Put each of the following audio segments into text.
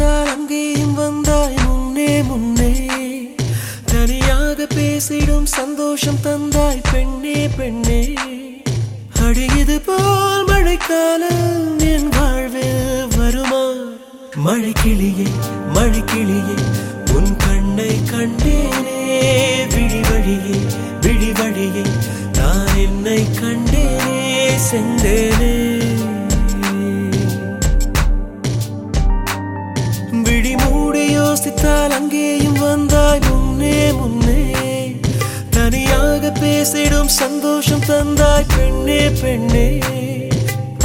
யோசித்தால் அங்கேயும் வந்தாய் முன்னே முன்னே. தனியாக பேசிடும் சந்தோஷம் தந்தாய் பெண்ணே பெண்ணே. அடியது போல் மழைக்காலம் என் வாழ்வில் வருமா? மழை கிளியே மழை கிளியே யோசித்தால் அங்கேயும் வந்தாய் முன்னே முன்னே. தனியாக பேசிடும் சந்தோஷம் தந்தாய் பெண்ணே பெண்ணே.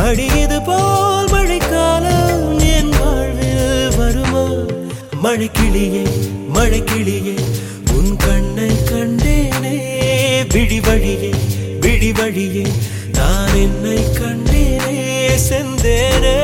அடியது போல் மழைக்காலம் என் வாழ்வில் வருமா? மழைக்கிளியே மழைக்கிளியே உன் கண்ணை கண்டேனே. விழி வழியே விழி வழியே நான் என்னை கண்டேனே செந்தேனே.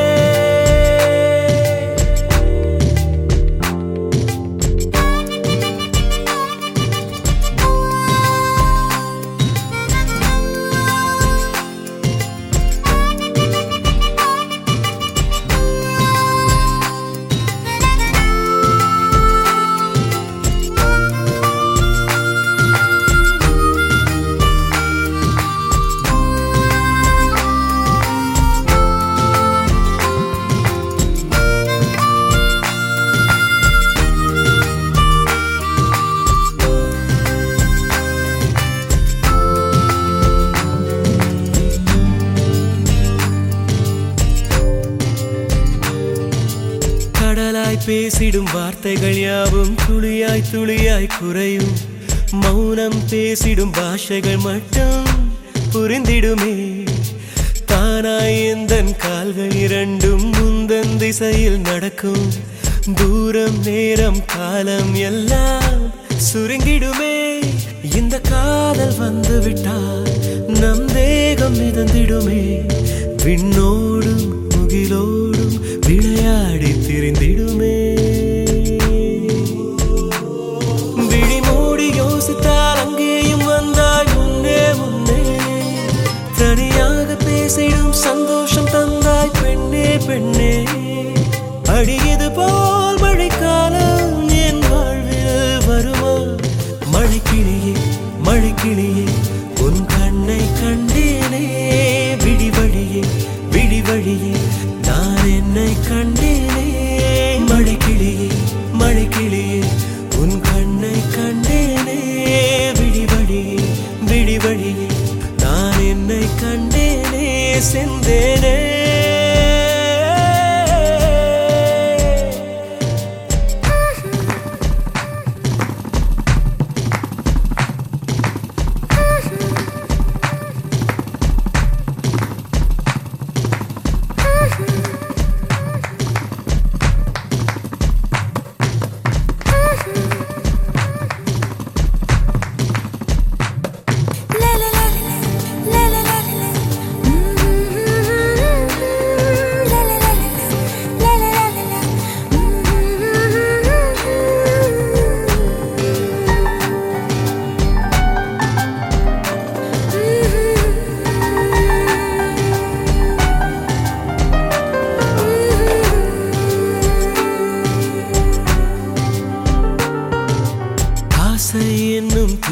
கடலாய் பேசிடும் வார்த்தைகள் யாவும் துளியாய் துளியாய் குறையும் மௌனம் பேசிடும் பாஷைகள் மட்டும் புரிந்திடுமே தானாய் எந்தன் கால்கள் இரண்டும் முந்தன் திசையில் நடக்கும் தூரம் நேரம் காலம் எல்லாம் சுருங்கிடுமே இந்த காதல் வந்துவிட்டால் நம் தேகம் மிதந்திடுமே விண்ணோ பெண்ணே அடியே.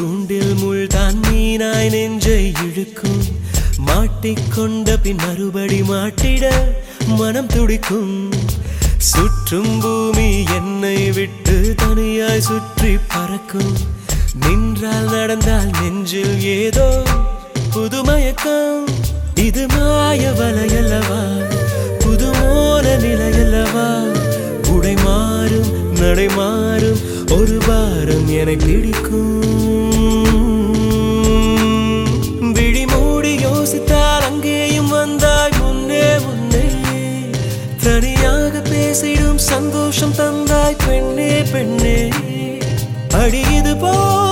என்னும் தூண்டில் முள்தான் மீனாய் நெஞ்சை இழுக்கும் மாட்டிக்கொண்ட பின் மறுபடி மாட்டிட மனம் துடிக்கும் சுற்றும் பூமி என்னை விட்டு தனியாய் சுற்றி பறக்கும் நின்றால் நடந்தால் நெஞ்சில் ஏதோ புதுமயக்கம் இது மாய வலையல்லவா புதுமோன நிலையல்லவா உடை மாறும் நடை மாறும் ஒரு வாரம் என பிடிக்கும் அடியது போ.